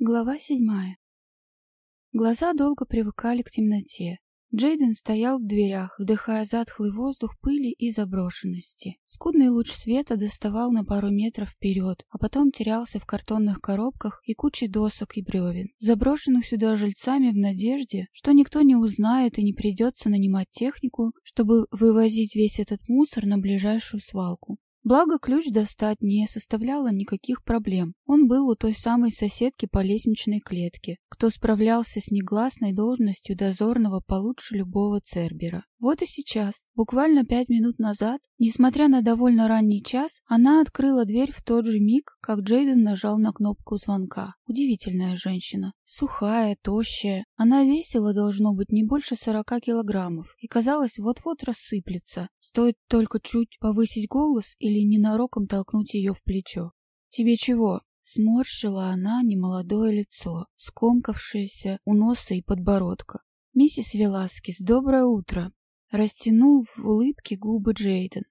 Глава седьмая. Глаза долго привыкали к темноте. Джейден стоял в дверях, вдыхая затхлый воздух пыли и заброшенности. Скудный луч света доставал на пару метров вперед, а потом терялся в картонных коробках и куче досок и бревен, заброшенных сюда жильцами в надежде, что никто не узнает и не придется нанимать технику, чтобы вывозить весь этот мусор на ближайшую свалку. Благо, ключ достать не составляло никаких проблем. Он был у той самой соседки по лестничной клетке, кто справлялся с негласной должностью дозорного получше любого Цербера. Вот и сейчас, буквально пять минут назад, несмотря на довольно ранний час, она открыла дверь в тот же миг, как Джейден нажал на кнопку звонка. Удивительная женщина. Сухая, тощая. Она весила, должно быть, не больше сорока килограммов и, казалось, вот-вот рассыплется. Стоит только чуть повысить голос или ненароком толкнуть ее в плечо. «Тебе чего?» Сморщила она немолодое лицо, скомкавшееся у носа и подбородка. «Миссис Веласкес, доброе утро!» Растянул в улыбке губы Джейден.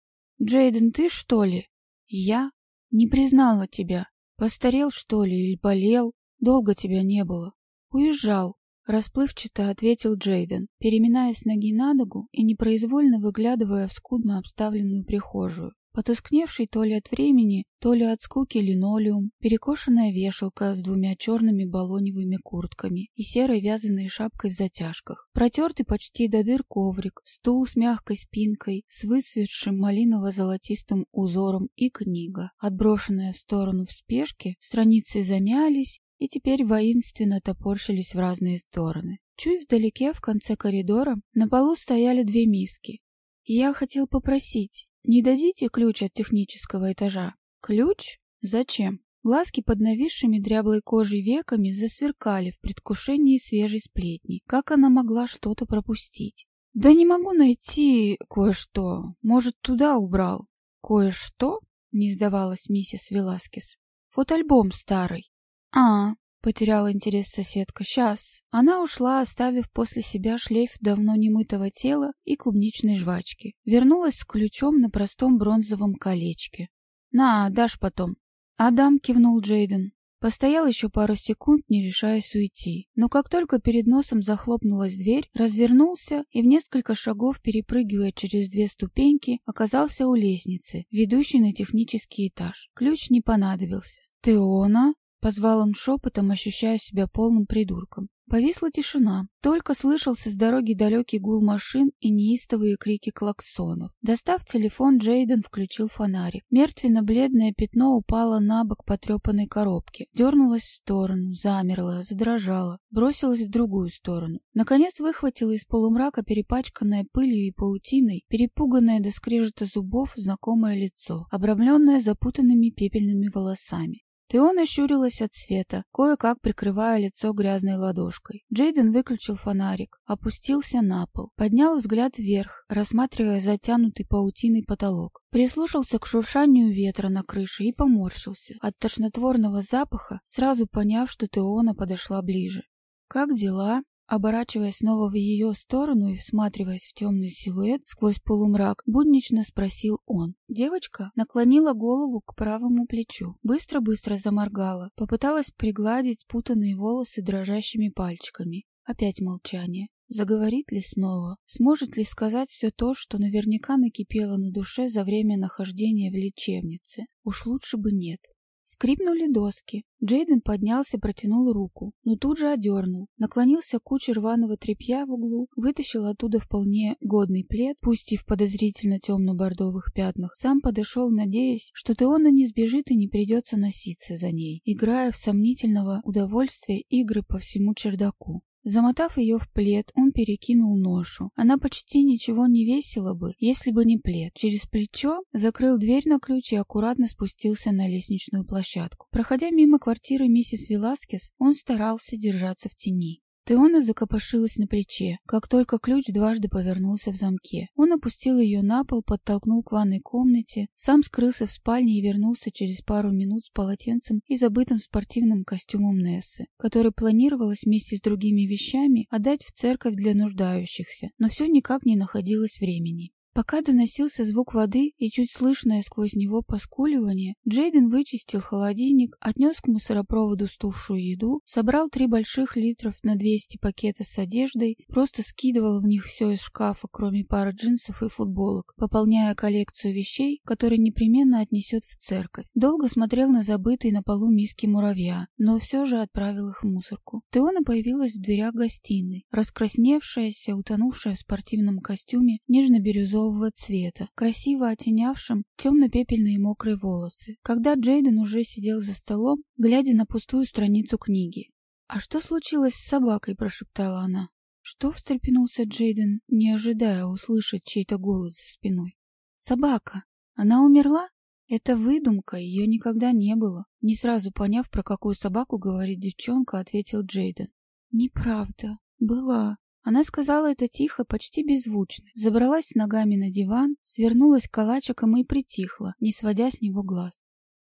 «Джейден, ты что ли?» «Я? Не признала тебя. Постарел, что ли, или болел? Долго тебя не было. Уезжал». Расплывчато ответил Джейден, переминаясь ноги на ногу и непроизвольно выглядывая в скудно обставленную прихожую. Потускневший то ли от времени, то ли от скуки линолеум, перекошенная вешалка с двумя черными балоневыми куртками и серой вязаной шапкой в затяжках, протертый почти до дыр коврик, стул с мягкой спинкой, с выцветшим малиново-золотистым узором и книга. Отброшенная в сторону в спешке, страницы замялись и теперь воинственно топорщились в разные стороны. Чуть вдалеке, в конце коридора, на полу стояли две миски. «Я хотел попросить, не дадите ключ от технического этажа? Ключ? Зачем? Глазки под нависшими дряблой кожей веками засверкали в предвкушении свежей сплетни. Как она могла что-то пропустить? Да не могу найти кое-что. Может, туда убрал? Кое-что? Не сдавалась миссис Веласкес. Вот альбом старый. А, Потеряла интерес соседка. Сейчас. Она ушла, оставив после себя шлейф давно немытого тела и клубничной жвачки. Вернулась с ключом на простом бронзовом колечке. «На, дашь потом». «Адам», — кивнул Джейден. Постоял еще пару секунд, не решаясь уйти. Но как только перед носом захлопнулась дверь, развернулся и в несколько шагов, перепрыгивая через две ступеньки, оказался у лестницы, ведущей на технический этаж. Ключ не понадобился. «Теона?» Позвал он шепотом, ощущая себя полным придурком. Повисла тишина. Только слышался с дороги далекий гул машин и неистовые крики клаксонов. Достав телефон, Джейден включил фонарик. Мертвенно-бледное пятно упало на бок потрепанной коробки. Дернулось в сторону, замерло, задрожало, бросилось в другую сторону. Наконец выхватило из полумрака перепачканное пылью и паутиной, перепуганное до скрежета зубов знакомое лицо, обрамленное запутанными пепельными волосами. Теона щурилась от света, кое-как прикрывая лицо грязной ладошкой. Джейден выключил фонарик, опустился на пол, поднял взгляд вверх, рассматривая затянутый паутиной потолок. Прислушался к шуршанию ветра на крыше и поморщился. От тошнотворного запаха, сразу поняв, что Теона подошла ближе. «Как дела?» Оборачиваясь снова в ее сторону и всматриваясь в темный силуэт сквозь полумрак, буднично спросил он. Девочка наклонила голову к правому плечу, быстро-быстро заморгала, попыталась пригладить спутанные волосы дрожащими пальчиками. Опять молчание. Заговорит ли снова? Сможет ли сказать все то, что наверняка накипело на душе за время нахождения в лечебнице? Уж лучше бы нет. Скрипнули доски. Джейден поднялся, протянул руку, но тут же одернул. Наклонился к куче рваного тряпья в углу, вытащил оттуда вполне годный плед, пусть и в подозрительно темно-бордовых пятнах. Сам подошел, надеясь, что Теона не сбежит и не придется носиться за ней, играя в сомнительного удовольствия игры по всему чердаку. Замотав ее в плед, он перекинул ношу. Она почти ничего не весила бы, если бы не плед. Через плечо закрыл дверь на ключ и аккуратно спустился на лестничную площадку. Проходя мимо квартиры миссис Веласкес, он старался держаться в тени. Теона закопошилась на плече, как только ключ дважды повернулся в замке. Он опустил ее на пол, подтолкнул к ванной комнате, сам скрылся в спальне и вернулся через пару минут с полотенцем и забытым спортивным костюмом Нессы, который планировалось вместе с другими вещами отдать в церковь для нуждающихся, но все никак не находилось времени. Пока доносился звук воды и чуть слышное сквозь него поскуливание, Джейден вычистил холодильник, отнес к мусоропроводу стувшую еду, собрал три больших литров на 200 пакета с одеждой, просто скидывал в них все из шкафа, кроме пары джинсов и футболок, пополняя коллекцию вещей, которые непременно отнесет в церковь. Долго смотрел на забытый на полу миски муравья, но все же отправил их в мусорку. Теона появилась в дверях гостиной, раскрасневшаяся, утонувшая в спортивном костюме, нежно-бирюзовая лилового цвета, красиво оттенявшим темно-пепельные мокрые волосы. Когда Джейден уже сидел за столом, глядя на пустую страницу книги. «А что случилось с собакой?» – прошептала она. «Что?» – встрепенулся Джейден, не ожидая услышать чей-то голос за спиной. «Собака! Она умерла?» «Это выдумка, ее никогда не было». Не сразу поняв, про какую собаку говорит девчонка, ответил Джейден. «Неправда. Была. Она сказала это тихо, почти беззвучно. Забралась ногами на диван, свернулась калачиком и притихла, не сводя с него глаз.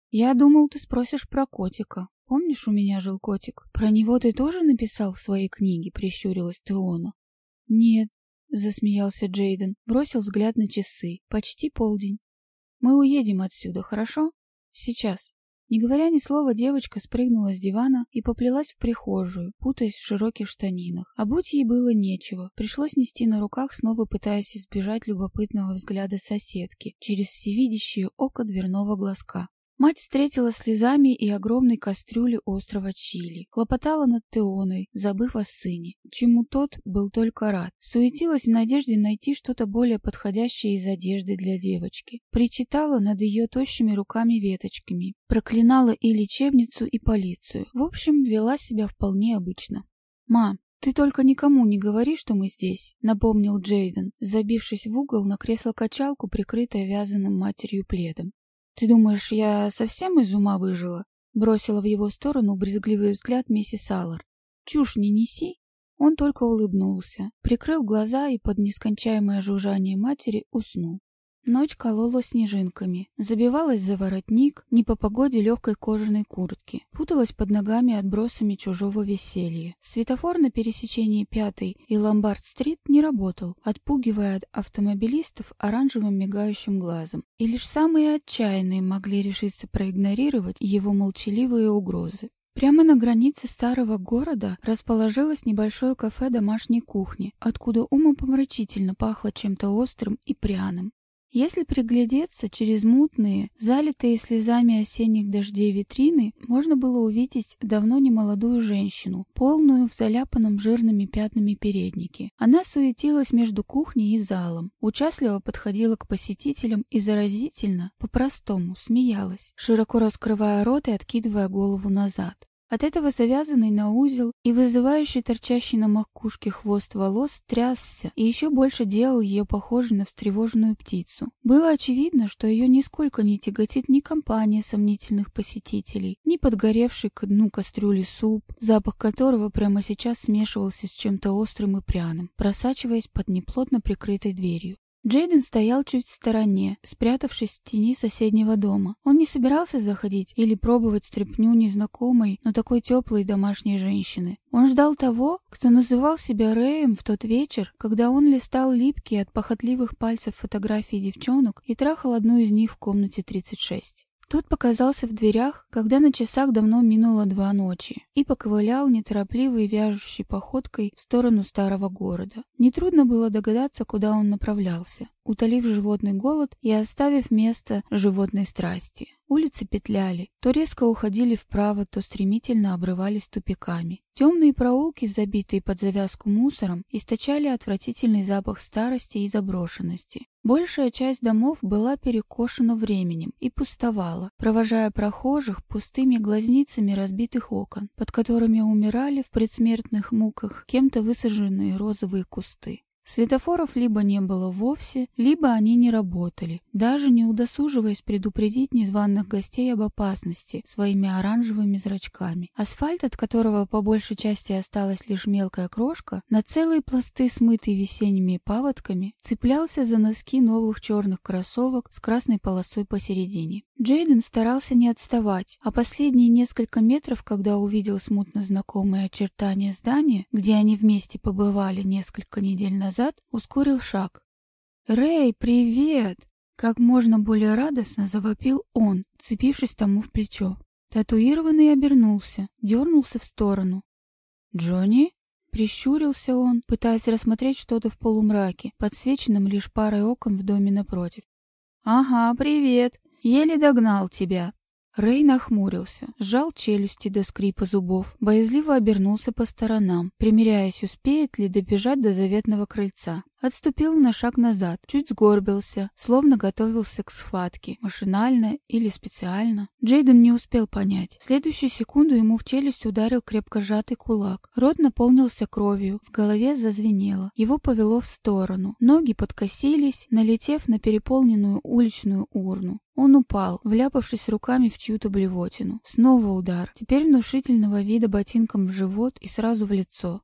«Я думал, ты спросишь про котика. Помнишь, у меня жил котик? Про него ты тоже написал в своей книге?» — прищурилась Теона. «Нет», — засмеялся Джейден, бросил взгляд на часы. «Почти полдень. Мы уедем отсюда, хорошо? Сейчас». Не говоря ни слова, девочка спрыгнула с дивана и поплелась в прихожую, путаясь в широких штанинах. А будь ей было нечего, пришлось нести на руках, снова пытаясь избежать любопытного взгляда соседки через всевидящее око дверного глазка. Мать встретила слезами и огромной кастрюли острого чили. Хлопотала над Теоной, забыв о сыне, чему тот был только рад. Суетилась в надежде найти что-то более подходящее из одежды для девочки. Причитала над ее тощими руками-веточками. Проклинала и лечебницу, и полицию. В общем, вела себя вполне обычно. «Ма, «Ты только никому не говори, что мы здесь», — напомнил Джейден, забившись в угол на кресло-качалку, прикрытое вязаным матерью пледом. «Ты думаешь, я совсем из ума выжила?» Бросила в его сторону брезгливый взгляд миссис Аллар. «Чушь не неси!» Он только улыбнулся, прикрыл глаза и под нескончаемое жужжание матери уснул. Ночь колола снежинками, забивалась за воротник не по погоде легкой кожаной куртки, путалась под ногами отбросами чужого веселья. Светофор на пересечении Пятой и Ломбард-стрит не работал, отпугивая от автомобилистов оранжевым мигающим глазом. И лишь самые отчаянные могли решиться проигнорировать его молчаливые угрозы. Прямо на границе старого города расположилось небольшое кафе домашней кухни, откуда умопомрачительно пахло чем-то острым и пряным. Если приглядеться через мутные, залитые слезами осенних дождей витрины, можно было увидеть давно немолодую женщину, полную в заляпанном жирными пятнами переднике. Она суетилась между кухней и залом, участливо подходила к посетителям и заразительно, по-простому, смеялась, широко раскрывая рот и откидывая голову назад. От этого завязанный на узел и вызывающий торчащий на макушке хвост волос трясся и еще больше делал ее похожей на встревоженную птицу. Было очевидно, что ее нисколько не тяготит ни компания сомнительных посетителей, ни подгоревший к дну кастрюли суп, запах которого прямо сейчас смешивался с чем-то острым и пряным, просачиваясь под неплотно прикрытой дверью. Джейден стоял чуть в стороне, спрятавшись в тени соседнего дома. Он не собирался заходить или пробовать стряпню незнакомой, но такой теплой домашней женщины. Он ждал того, кто называл себя Рэем в тот вечер, когда он листал липкие от похотливых пальцев фотографии девчонок и трахал одну из них в комнате 36. Тот показался в дверях, когда на часах давно минуло два ночи, и поковылял неторопливой вяжущей походкой в сторону старого города. Нетрудно было догадаться, куда он направлялся, утолив животный голод и оставив место животной страсти. Улицы петляли, то резко уходили вправо, то стремительно обрывались тупиками. Темные проулки, забитые под завязку мусором, источали отвратительный запах старости и заброшенности. Большая часть домов была перекошена временем и пустовала, провожая прохожих пустыми глазницами разбитых окон, под которыми умирали в предсмертных муках кем-то высаженные розовые кусты. Светофоров либо не было вовсе, либо они не работали, даже не удосуживаясь предупредить незваных гостей об опасности своими оранжевыми зрачками. Асфальт, от которого по большей части осталась лишь мелкая крошка, на целые пласты, смытые весенними паводками, цеплялся за носки новых черных кроссовок с красной полосой посередине. Джейден старался не отставать, а последние несколько метров, когда увидел смутно знакомые очертания здания, где они вместе побывали несколько недель назад, ускорил шаг. «Рэй, привет!» Как можно более радостно завопил он, цепившись тому в плечо. Татуированный обернулся, дернулся в сторону. «Джонни?» Прищурился он, пытаясь рассмотреть что-то в полумраке, подсвеченном лишь парой окон в доме напротив. «Ага, привет! Еле догнал тебя!» Рэй нахмурился, сжал челюсти до скрипа зубов, боязливо обернулся по сторонам, примеряясь, успеет ли добежать до заветного крыльца. Отступил на шаг назад, чуть сгорбился, словно готовился к схватке, машинально или специально. Джейден не успел понять. В следующую секунду ему в челюсть ударил крепко сжатый кулак. Рот наполнился кровью, в голове зазвенело. Его повело в сторону. Ноги подкосились, налетев на переполненную уличную урну. Он упал, вляпавшись руками в чью-то блевотину. Снова удар, теперь внушительного вида ботинком в живот и сразу в лицо.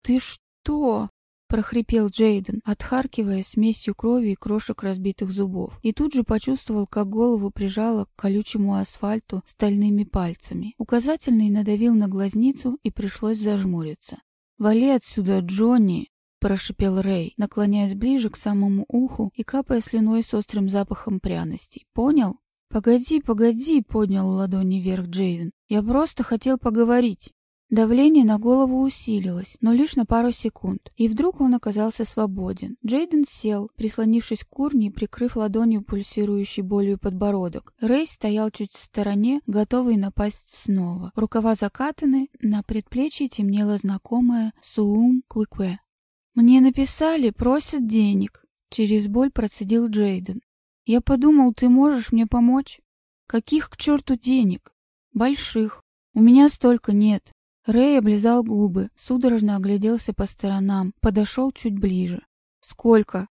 «Ты что?» Прохрипел Джейден, отхаркивая смесью крови и крошек разбитых зубов, и тут же почувствовал, как голову прижало к колючему асфальту стальными пальцами. Указательный надавил на глазницу, и пришлось зажмуриться. «Вали отсюда, Джонни!» — прошипел Рэй, наклоняясь ближе к самому уху и капая слюной с острым запахом пряностей. «Понял?» «Погоди, погоди!» — поднял ладони вверх Джейден. «Я просто хотел поговорить!» Давление на голову усилилось, но лишь на пару секунд, и вдруг он оказался свободен. Джейден сел, прислонившись к урне и прикрыв ладонью пульсирующий болью подбородок. Рэй стоял чуть в стороне, готовый напасть снова. Рукава закатаны, на предплечье темнело знакомое «Суум Куикве». «Мне написали, просят денег», — через боль процедил Джейден. «Я подумал, ты можешь мне помочь?» «Каких к черту денег?» «Больших. У меня столько нет. Рэй облизал губы, судорожно огляделся по сторонам, подошел чуть ближе. «Сколько?»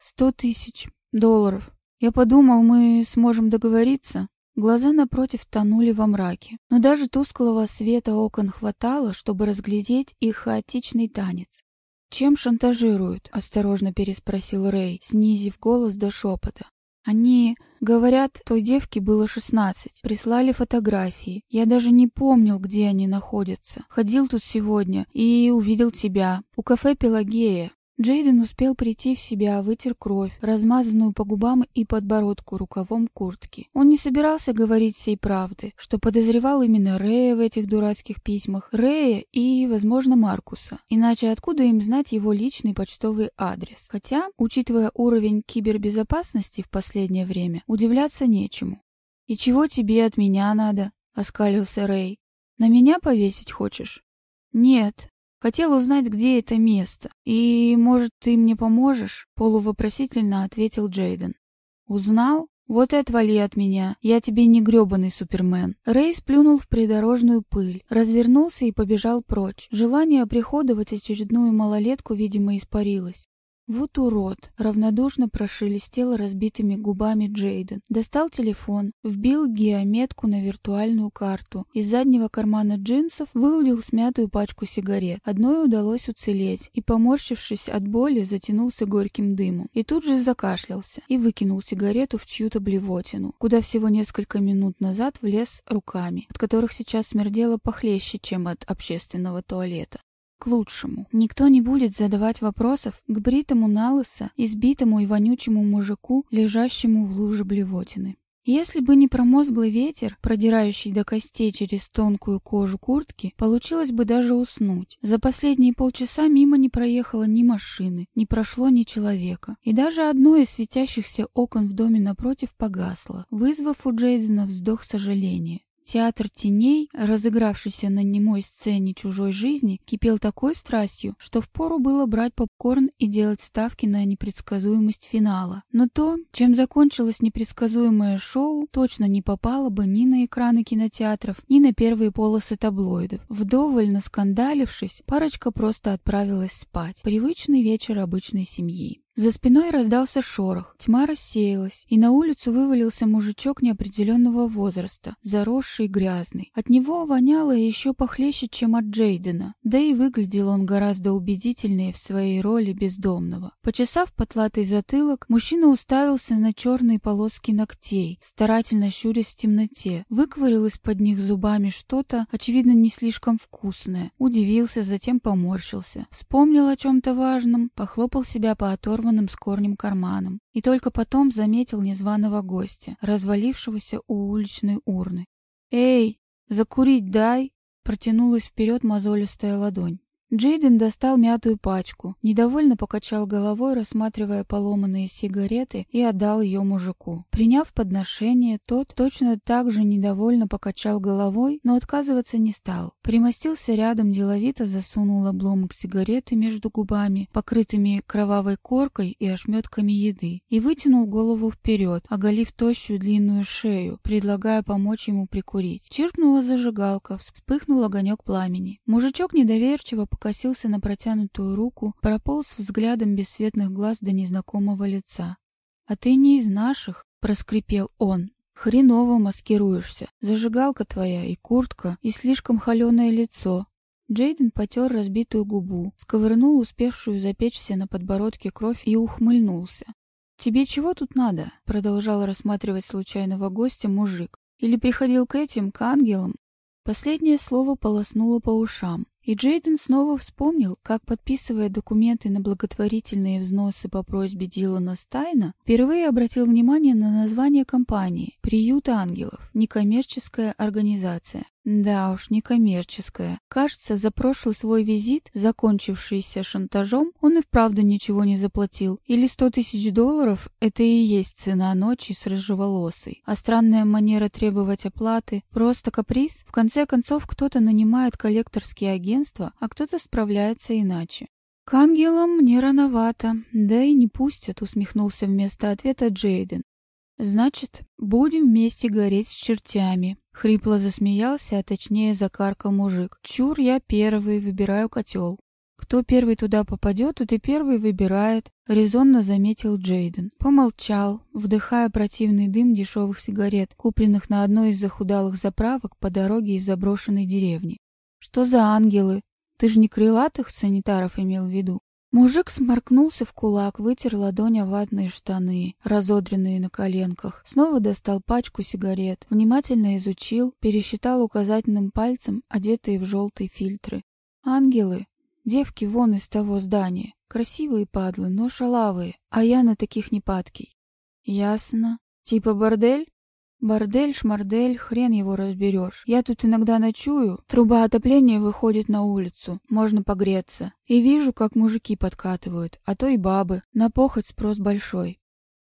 «Сто тысяч долларов. Я подумал, мы сможем договориться». Глаза напротив тонули во мраке, но даже тусклого света окон хватало, чтобы разглядеть их хаотичный танец. «Чем шантажируют?» — осторожно переспросил Рэй, снизив голос до шепота. Они говорят, той девке было шестнадцать. Прислали фотографии. Я даже не помнил, где они находятся. Ходил тут сегодня и увидел тебя. У кафе Пелагея. Джейден успел прийти в себя, вытер кровь, размазанную по губам и подбородку рукавом куртки. Он не собирался говорить всей правды, что подозревал именно Рэя в этих дурацких письмах, Рэя и, возможно, Маркуса. Иначе откуда им знать его личный почтовый адрес? Хотя, учитывая уровень кибербезопасности в последнее время, удивляться нечему. «И чего тебе от меня надо?» — оскалился Рэй. «На меня повесить хочешь?» «Нет, Хотел узнать, где это место. И, может, ты мне поможешь?» — полувопросительно ответил Джейден. «Узнал? Вот и отвали от меня. Я тебе не грёбаный супермен». Рэй сплюнул в придорожную пыль, развернулся и побежал прочь. Желание оприходовать очередную малолетку, видимо, испарилось. «Вот урод!» — равнодушно прошелестел разбитыми губами Джейден. Достал телефон, вбил геометку на виртуальную карту. Из заднего кармана джинсов выудил смятую пачку сигарет. Одной удалось уцелеть, и, поморщившись от боли, затянулся горьким дымом. И тут же закашлялся и выкинул сигарету в чью-то блевотину, куда всего несколько минут назад влез руками, от которых сейчас смердело похлеще, чем от общественного туалета к лучшему. Никто не будет задавать вопросов к бритому налысо, избитому и вонючему мужику, лежащему в луже блевотины. Если бы не промозглый ветер, продирающий до костей через тонкую кожу куртки, получилось бы даже уснуть. За последние полчаса мимо не проехало ни машины, не прошло ни человека. И даже одно из светящихся окон в доме напротив погасло, вызвав у Джейдена вздох сожаления. Театр теней, разыгравшийся на немой сцене чужой жизни, кипел такой страстью, что впору было брать попкорн и делать ставки на непредсказуемость финала. Но то, чем закончилось непредсказуемое шоу, точно не попало бы ни на экраны кинотеатров, ни на первые полосы таблоидов. Вдоволь наскандалившись, парочка просто отправилась спать. Привычный вечер обычной семьи. За спиной раздался шорох, тьма рассеялась, и на улицу вывалился мужичок неопределенного возраста, заросший и грязный. От него воняло еще похлеще, чем от Джейдена, да и выглядел он гораздо убедительнее в своей роли бездомного. Почесав потлатый затылок, мужчина уставился на черные полоски ногтей, старательно щурясь в темноте, выковырил из-под них зубами что-то, очевидно, не слишком вкусное, удивился, затем поморщился, вспомнил о чем-то важном, похлопал себя по оторванному вырванным с корнем карманом, и только потом заметил незваного гостя, развалившегося у уличной урны. «Эй, закурить дай!» — протянулась вперед мозолистая ладонь. Джейден достал мятую пачку, недовольно покачал головой, рассматривая поломанные сигареты, и отдал ее мужику. Приняв подношение, тот точно так же недовольно покачал головой, но отказываться не стал. Примостился рядом, деловито засунул обломок сигареты между губами, покрытыми кровавой коркой и ошметками еды, и вытянул голову вперед, оголив тощую длинную шею, предлагая помочь ему прикурить. Чиркнула зажигалка, вспыхнул огонек пламени. Мужичок недоверчиво покосился на протянутую руку, прополз взглядом бесцветных глаз до незнакомого лица. «А ты не из наших?» — проскрипел он. «Хреново маскируешься. Зажигалка твоя и куртка, и слишком холеное лицо». Джейден потер разбитую губу, сковырнул успевшую запечься на подбородке кровь и ухмыльнулся. «Тебе чего тут надо?» — продолжал рассматривать случайного гостя мужик. «Или приходил к этим, к ангелам?» Последнее слово полоснуло по ушам. И Джейден снова вспомнил, как, подписывая документы на благотворительные взносы по просьбе Дилана Стайна, впервые обратил внимание на название компании «Приют ангелов», некоммерческая организация. Да уж, некоммерческая. Кажется, за прошлый свой визит, закончившийся шантажом, он и вправду ничего не заплатил. Или сто тысяч долларов — это и есть цена ночи с рыжеволосой. А странная манера требовать оплаты — просто каприз. В конце концов, кто-то нанимает коллекторские агентства, а кто-то справляется иначе. «К ангелам мне рановато, да и не пустят», — усмехнулся вместо ответа Джейден. «Значит, будем вместе гореть с чертями». Хрипло засмеялся, а точнее закаркал мужик. «Чур, я первый, выбираю котел». «Кто первый туда попадет, тот и первый выбирает», — резонно заметил Джейден. Помолчал, вдыхая противный дым дешевых сигарет, купленных на одной из захудалых заправок по дороге из заброшенной деревни. «Что за ангелы? Ты же не крылатых санитаров имел в виду?» Мужик сморкнулся в кулак, вытер ладонь о ватные штаны, разодренные на коленках, снова достал пачку сигарет, внимательно изучил, пересчитал указательным пальцем одетые в желтые фильтры. «Ангелы! Девки вон из того здания. Красивые падлы, но шалавые, а я на таких не падкий». «Ясно. Типа бордель?» Бордель, шмардель, хрен его разберешь. Я тут иногда ночую, труба отопления выходит на улицу, можно погреться. И вижу, как мужики подкатывают, а то и бабы. На похоть спрос большой.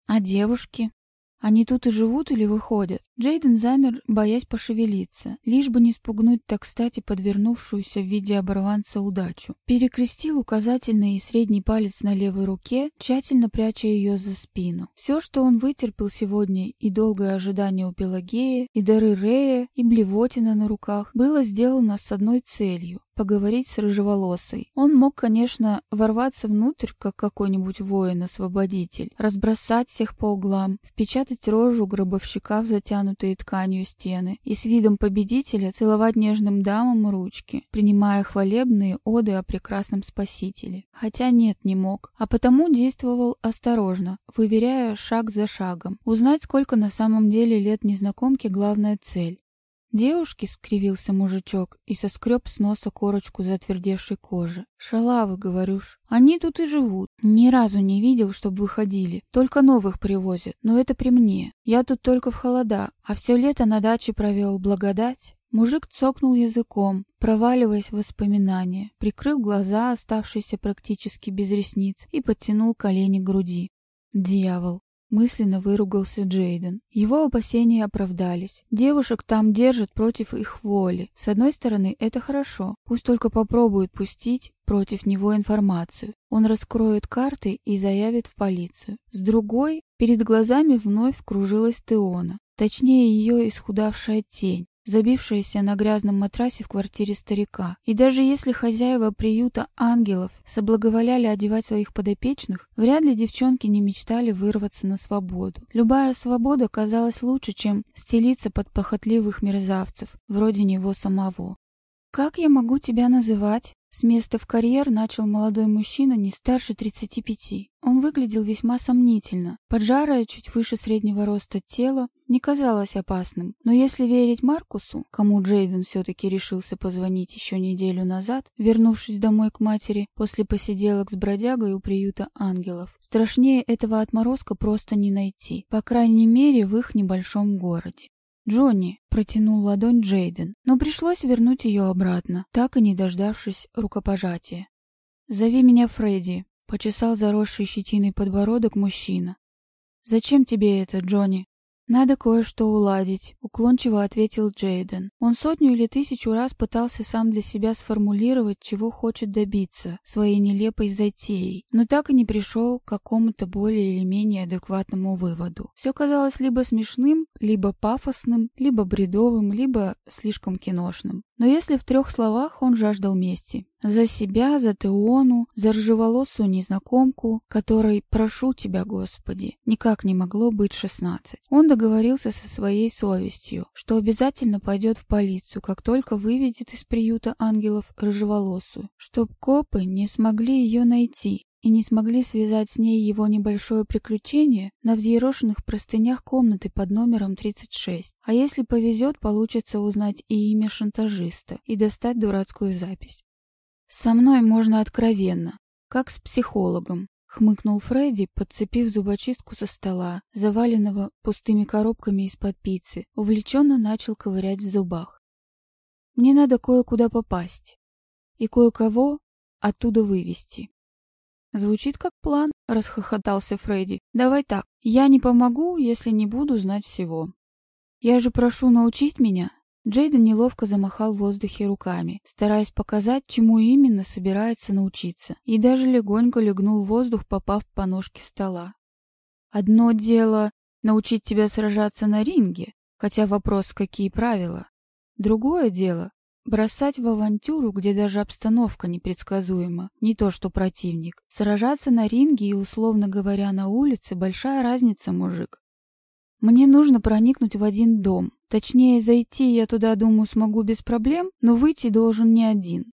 А девушки? Они тут и живут или выходят? Джейден замер, боясь пошевелиться, лишь бы не спугнуть так кстати подвернувшуюся в виде оборванца удачу. Перекрестил указательный и средний палец на левой руке, тщательно пряча ее за спину. Все, что он вытерпел сегодня, и долгое ожидание у Пелагеи, и дары Рея, и блевотина на руках, было сделано с одной целью поговорить с рыжеволосой. Он мог, конечно, ворваться внутрь, как какой-нибудь воин-освободитель, разбросать всех по углам, впечатать рожу гробовщика в затянутые тканью стены и с видом победителя целовать нежным дамам ручки, принимая хвалебные оды о прекрасном спасителе. Хотя нет, не мог, а потому действовал осторожно, выверяя шаг за шагом. Узнать, сколько на самом деле лет незнакомки, главная цель. «Девушки», — скривился мужичок и соскреб с носа корочку затвердевшей кожи. «Шалавы, говорюш. Они тут и живут. Ни разу не видел, чтобы выходили. Только новых привозят. Но это при мне. Я тут только в холода, а все лето на даче провел. Благодать». Мужик цокнул языком, проваливаясь в воспоминания, прикрыл глаза, оставшиеся практически без ресниц, и подтянул колени к груди. Дьявол. Мысленно выругался Джейден. Его опасения оправдались. Девушек там держат против их воли. С одной стороны, это хорошо. Пусть только попробуют пустить против него информацию. Он раскроет карты и заявит в полицию. С другой, перед глазами вновь кружилась Теона. Точнее, ее исхудавшая тень забившаяся на грязном матрасе в квартире старика. И даже если хозяева приюта ангелов соблаговоляли одевать своих подопечных, вряд ли девчонки не мечтали вырваться на свободу. Любая свобода казалась лучше, чем стелиться под похотливых мерзавцев, вроде него самого. «Как я могу тебя называть?» С места в карьер начал молодой мужчина не старше 35. Он выглядел весьма сомнительно. Поджарое, чуть выше среднего роста тело не казалось опасным. Но если верить Маркусу, кому Джейден все-таки решился позвонить еще неделю назад, вернувшись домой к матери после посиделок с бродягой у приюта ангелов, страшнее этого отморозка просто не найти, по крайней мере в их небольшом городе. «Джонни!» — протянул ладонь Джейден, но пришлось вернуть ее обратно, так и не дождавшись рукопожатия. «Зови меня Фредди», — почесал заросший щетиной подбородок мужчина. «Зачем тебе это, Джонни?» «Надо кое-что уладить», — уклончиво ответил Джейден. Он сотню или тысячу раз пытался сам для себя сформулировать, чего хочет добиться своей нелепой затеей, но так и не пришел к какому-то более или менее адекватному выводу. Все казалось либо смешным, либо пафосным, либо бредовым, либо слишком киношным. Но если в трех словах он жаждал мести. За себя, за Теону, за ржеволосую незнакомку, которой, прошу тебя, Господи, никак не могло быть шестнадцать. Он договорился со своей совестью, что обязательно пойдет в полицию, как только выведет из приюта ангелов рыжеволосую, чтоб копы не смогли ее найти, и не смогли связать с ней его небольшое приключение на взъерошенных простынях комнаты под номером 36. А если повезет, получится узнать и имя шантажиста и достать дурацкую запись. «Со мной можно откровенно, как с психологом», — хмыкнул Фредди, подцепив зубочистку со стола, заваленного пустыми коробками из-под пиццы, увлеченно начал ковырять в зубах. «Мне надо кое-куда попасть и кое-кого оттуда вывести». «Звучит как план», — расхохотался Фредди. «Давай так, я не помогу, если не буду знать всего». «Я же прошу научить меня». Джейден неловко замахал в воздухе руками, стараясь показать, чему именно собирается научиться, и даже легонько легнул воздух, попав по ножке стола. «Одно дело — научить тебя сражаться на ринге, хотя вопрос, какие правила. Другое дело Бросать в авантюру, где даже обстановка непредсказуема, не то что противник. Сражаться на ринге и, условно говоря, на улице – большая разница, мужик. Мне нужно проникнуть в один дом. Точнее, зайти я туда, думаю, смогу без проблем, но выйти должен не один.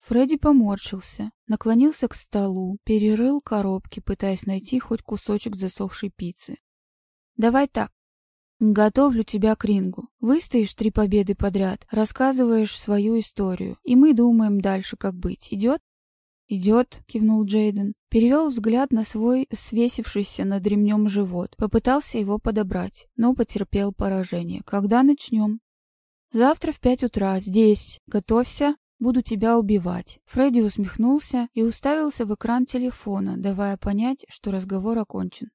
Фредди поморщился, наклонился к столу, перерыл коробки, пытаясь найти хоть кусочек засохшей пиццы. «Давай так, Готовлю тебя к рингу. Выстоишь три победы подряд, рассказываешь свою историю, и мы думаем дальше, как быть. Идет? «Идет», — кивнул Джейден. Перевел взгляд на свой свесившийся над ремнем живот. Попытался его подобрать, но потерпел поражение. «Когда начнем?» «Завтра в пять утра. Здесь. Готовься. Буду тебя убивать». Фредди усмехнулся и уставился в экран телефона, давая понять, что разговор окончен.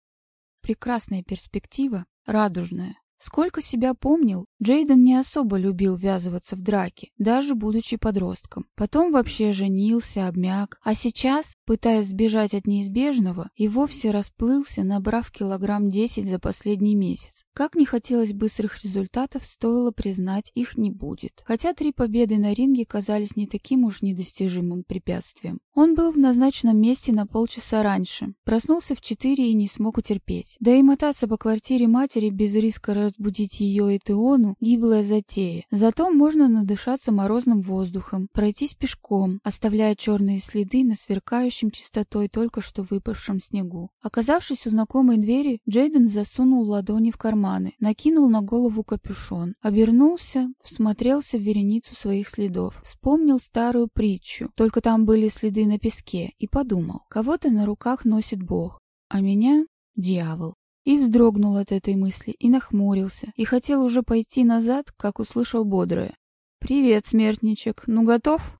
Прекрасная перспектива, радужная. Сколько себя помнил, Джейден не особо любил ввязываться в драки, даже будучи подростком. Потом вообще женился, обмяк. А сейчас, пытаясь сбежать от неизбежного, и вовсе расплылся, набрав килограмм 10 за последний месяц. Как не хотелось быстрых результатов, стоило признать, их не будет. Хотя три победы на ринге казались не таким уж недостижимым препятствием. Он был в назначенном месте на полчаса раньше. Проснулся в четыре и не смог утерпеть. Да и мотаться по квартире матери без риска разбудить ее и Теону – гиблая затея. Зато можно надышаться морозным воздухом, пройтись пешком, оставляя черные следы на сверкающем чистотой только что выпавшем снегу. Оказавшись у знакомой двери, Джейден засунул ладони в карман карманы, накинул на голову капюшон, обернулся, всмотрелся в вереницу своих следов, вспомнил старую притчу, только там были следы на песке, и подумал, кого-то на руках носит Бог, а меня — дьявол. И вздрогнул от этой мысли, и нахмурился, и хотел уже пойти назад, как услышал бодрое. «Привет, смертничек, ну готов?»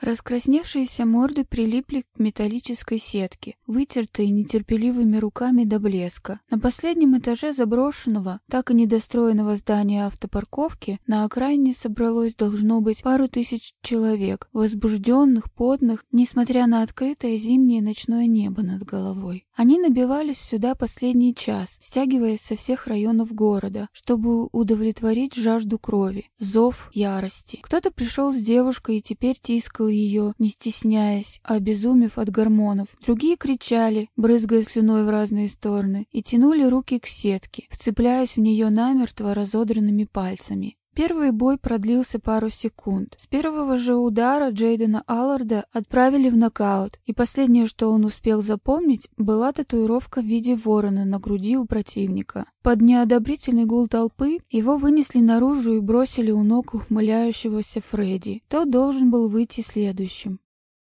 Раскрасневшиеся морды прилипли к металлической сетке, вытертые нетерпеливыми руками до блеска. На последнем этаже заброшенного, так и недостроенного здания автопарковки на окраине собралось, должно быть, пару тысяч человек, возбужденных, потных, несмотря на открытое зимнее ночное небо над головой. Они набивались сюда последний час, стягиваясь со всех районов города, чтобы удовлетворить жажду крови, зов ярости. Кто-то пришел с девушкой и теперь тискал ее, не стесняясь, обезумев от гормонов. Другие кричали, брызгая слюной в разные стороны, и тянули руки к сетке, вцепляясь в нее намертво разодранными пальцами. Первый бой продлился пару секунд. С первого же удара Джейдена Алларда отправили в нокаут, и последнее, что он успел запомнить, была татуировка в виде ворона на груди у противника. Под неодобрительный гул толпы его вынесли наружу и бросили у ног ухмыляющегося Фредди. Тот должен был выйти следующим.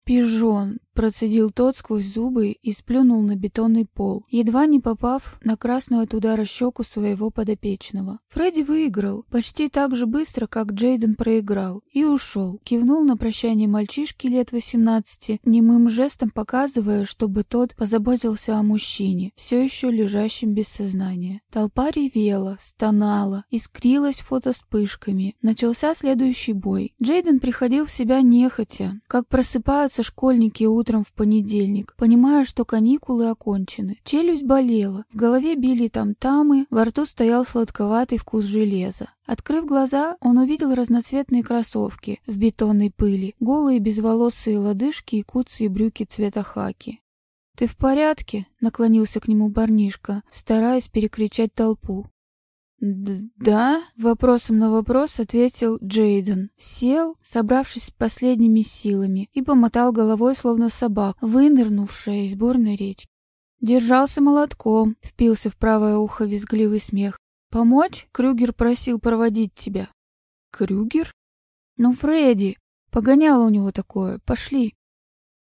«Пижон!» — процедил тот сквозь зубы и сплюнул на бетонный пол, едва не попав на красную от удара щеку своего подопечного. Фредди выиграл почти так же быстро, как Джейден проиграл, и ушел. Кивнул на прощание мальчишки лет 18, немым жестом показывая, чтобы тот позаботился о мужчине, все еще лежащем без сознания. Толпа ревела, стонала, искрилась фотоспышками. Начался следующий бой. Джейден приходил в себя нехотя, как просыпаются школьники утром в понедельник, понимая, что каникулы окончены. Челюсть болела, в голове били там-тамы, во рту стоял сладковатый вкус железа. Открыв глаза, он увидел разноцветные кроссовки в бетонной пыли, голые безволосые лодыжки и куцые брюки цвета хаки. «Ты в порядке?» — наклонился к нему парнишка, стараясь перекричать толпу. «Да?» — вопросом на вопрос ответил Джейден. Сел, собравшись последними силами, и помотал головой, словно собак, вынырнувшая из бурной речки. Держался молотком, впился в правое ухо визгливый смех. «Помочь?» — Крюгер просил проводить тебя. «Крюгер?» «Ну, Фредди. Погоняло у него такое. Пошли».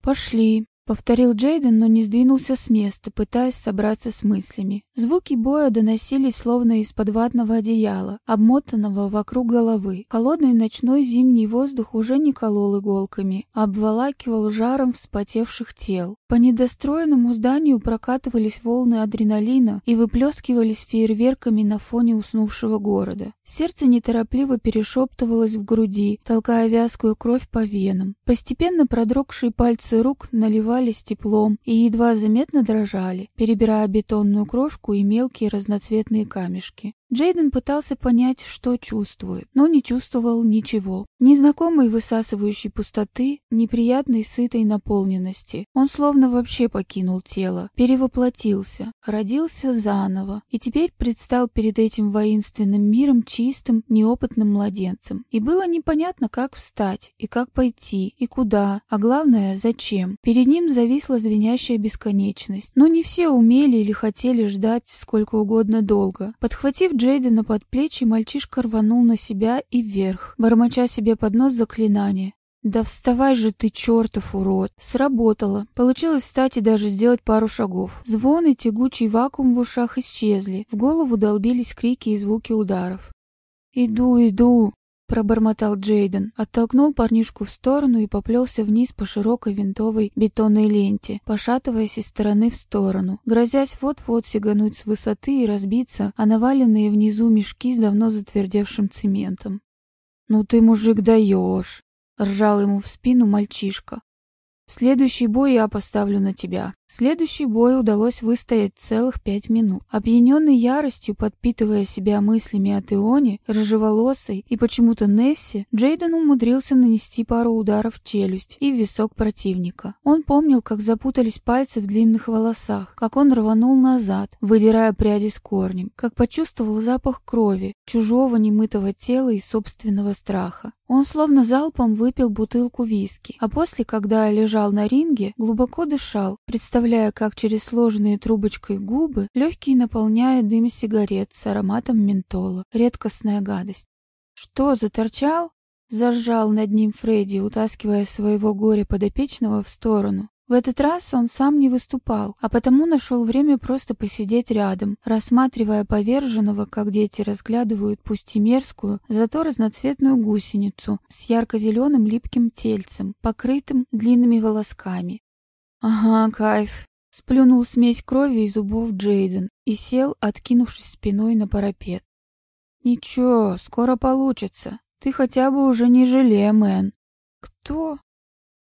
«Пошли». Повторил Джейден, но не сдвинулся с места, пытаясь собраться с мыслями. Звуки боя доносились словно из-под ватного одеяла, обмотанного вокруг головы. Холодный ночной зимний воздух уже не колол иголками, а обволакивал жаром вспотевших тел. По недостроенному зданию прокатывались волны адреналина и выплескивались фейерверками на фоне уснувшего города. Сердце неторопливо перешептывалось в груди, толкая вязкую кровь по венам. Постепенно продрогшие пальцы рук наливались теплом и едва заметно дрожали, перебирая бетонную крошку и мелкие разноцветные камешки. Джейден пытался понять, что чувствует, но не чувствовал ничего. Незнакомой высасывающей пустоты, неприятной сытой наполненности. Он словно вообще покинул тело, перевоплотился, родился заново и теперь предстал перед этим воинственным миром чистым, неопытным младенцем. И было непонятно, как встать, и как пойти, и куда, а главное, зачем. Перед ним зависла звенящая бесконечность. Но не все умели или хотели ждать сколько угодно долго. Подхватив Джейдена под плечи, мальчишка рванул на себя и вверх, бормоча себе под нос заклинание. «Да вставай же ты, чертов урод!» Сработало. Получилось встать и даже сделать пару шагов. Звон и тягучий вакуум в ушах исчезли. В голову долбились крики и звуки ударов. «Иду, иду!» Пробормотал Джейден, оттолкнул парнишку в сторону и поплелся вниз по широкой винтовой бетонной ленте, пошатываясь из стороны в сторону, грозясь вот-вот сигануть с высоты и разбиться о наваленные внизу мешки с давно затвердевшим цементом. «Ну ты, мужик, даешь!» — ржал ему в спину мальчишка. «Следующий бой я поставлю на тебя. Следующий бой удалось выстоять целых пять минут. Опьяненный яростью, подпитывая себя мыслями о Теоне, рыжеволосой и почему-то Нессе, Джейден умудрился нанести пару ударов в челюсть и в висок противника. Он помнил, как запутались пальцы в длинных волосах, как он рванул назад, выдирая пряди с корнем, как почувствовал запах крови, чужого немытого тела и собственного страха. Он словно залпом выпил бутылку виски, а после, когда лежал на ринге, глубоко дышал, представляя представляя, как через сложенные трубочкой губы легкие наполняет дым сигарет с ароматом ментола. Редкостная гадость. «Что, заторчал?» Заржал над ним Фредди, утаскивая своего горя подопечного в сторону. В этот раз он сам не выступал, а потому нашел время просто посидеть рядом, рассматривая поверженного, как дети разглядывают пусть и мерзкую, зато разноцветную гусеницу с ярко-зеленым липким тельцем, покрытым длинными волосками. «Ага, кайф!» Сплюнул смесь крови и зубов Джейден и сел, откинувшись спиной на парапет. «Ничего, скоро получится. Ты хотя бы уже не желе, мэн». «Кто?»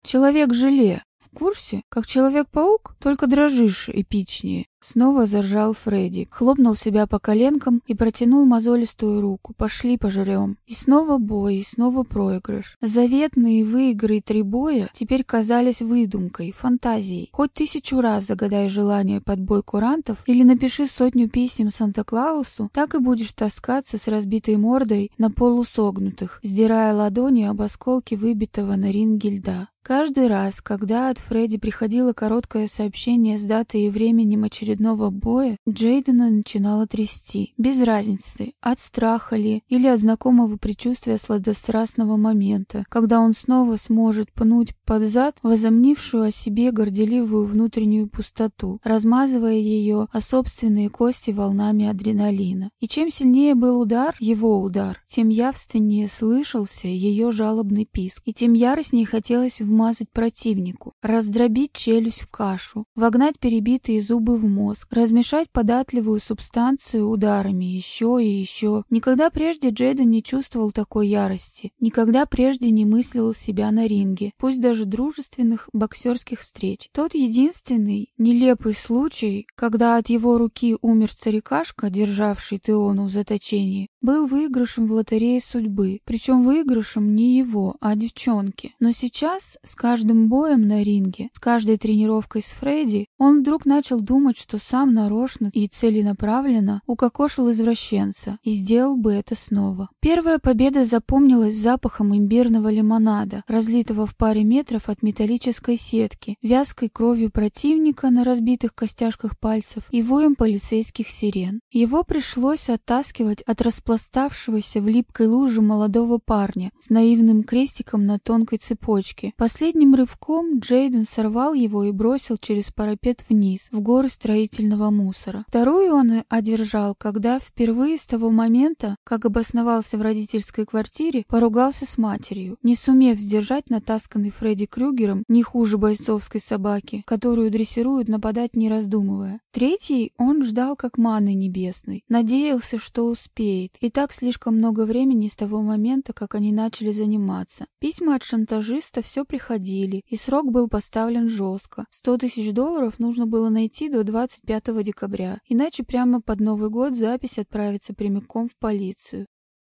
«Человек-желе. В курсе? Как Человек-паук, только дрожишь эпичнее. Снова заржал Фредди, хлопнул себя по коленкам и протянул мозолистую руку. «Пошли пожрем». И снова бой, и снова проигрыш. Заветные выигры три боя теперь казались выдумкой, фантазией. Хоть тысячу раз загадай желание под бой курантов или напиши сотню писем Санта-Клаусу, так и будешь таскаться с разбитой мордой на полусогнутых, сдирая ладони об осколки выбитого на ринге льда. Каждый раз, когда от Фредди приходило короткое сообщение с датой и временем очередного боя, Джейдена начинала трясти. Без разницы, от страха ли или от знакомого предчувствия сладострастного момента, когда он снова сможет пнуть под зад возомнившую о себе горделивую внутреннюю пустоту, размазывая ее о собственные кости волнами адреналина. И чем сильнее был удар, его удар, тем явственнее слышался ее жалобный писк, и тем яростнее хотелось вмазать противнику, раздробить челюсть в кашу, вогнать перебитые зубы в мозг, размешать податливую субстанцию ударами еще и еще. Никогда прежде Джейден не чувствовал такой ярости, никогда прежде не мыслил себя на ринге, пусть даже дружественных боксерских встреч. Тот единственный нелепый случай, когда от его руки умер старикашка, державший Теону в заточении, был выигрышем в лотерее судьбы, причем выигрышем не его, а девчонки. Но сейчас с каждым боем на ринге, с каждой тренировкой с Фредди, он вдруг начал думать, что сам нарочно и целенаправленно укокошил извращенца и сделал бы это снова. Первая победа запомнилась запахом имбирного лимонада, разлитого в паре метров от металлической сетки, вязкой кровью противника на разбитых костяшках пальцев и воем полицейских сирен. Его пришлось оттаскивать от распластавшегося в липкой луже молодого парня с наивным крестиком на тонкой цепочке. Последним рывком Джейден сорвал его и бросил через парапет вниз, в горы строительного мусора. Вторую он одержал, когда впервые с того момента, как обосновался в родительской квартире, поругался с матерью, не сумев сдержать натасканный Фредди Крюгером не хуже бойцовской собаки, которую дрессируют нападать не раздумывая. Третий он ждал как маны небесной, надеялся, что успеет, и так слишком много времени с того момента, как они начали заниматься. Письма от шантажиста все приходили и срок был поставлен жестко. 100 тысяч долларов нужно было найти до 25 декабря, иначе прямо под Новый год запись отправится прямиком в полицию.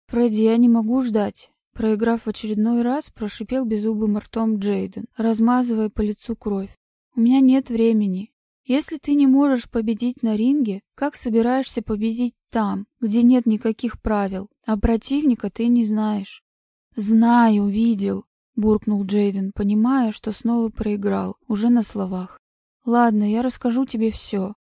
«Фредди, я не могу ждать», Проиграв в очередной раз, прошипел беззубым ртом Джейден, размазывая по лицу кровь. «У меня нет времени. Если ты не можешь победить на ринге, как собираешься победить там, где нет никаких правил, а противника ты не знаешь?» «Знаю, видел. — буркнул Джейден, понимая, что снова проиграл, уже на словах. «Ладно, я расскажу тебе все.